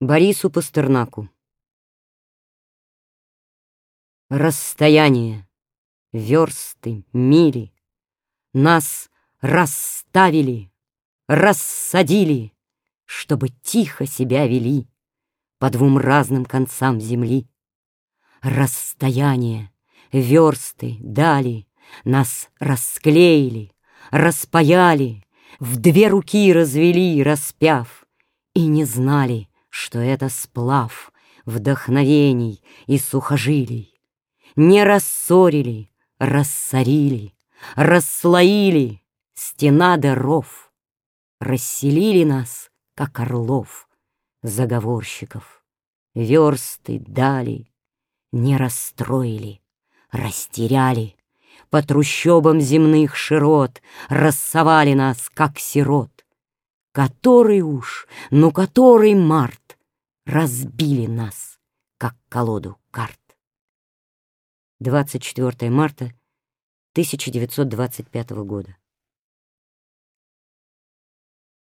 Борису Пастернаку Расстояние, версты, мили Нас расставили, рассадили, Чтобы тихо себя вели По двум разным концам земли. Расстояние, версты, дали Нас расклеили, распаяли, В две руки развели, распяв, И не знали, что это сплав вдохновений и сухожилий. Не рассорили, рассорили, расслоили стена даров, расселили нас, как орлов, заговорщиков, версты дали, не расстроили, растеряли, по трущобам земных широт рассовали нас, как сирот. Который уж, ну который март разбили нас, как колоду карт. 24 марта 1925 года.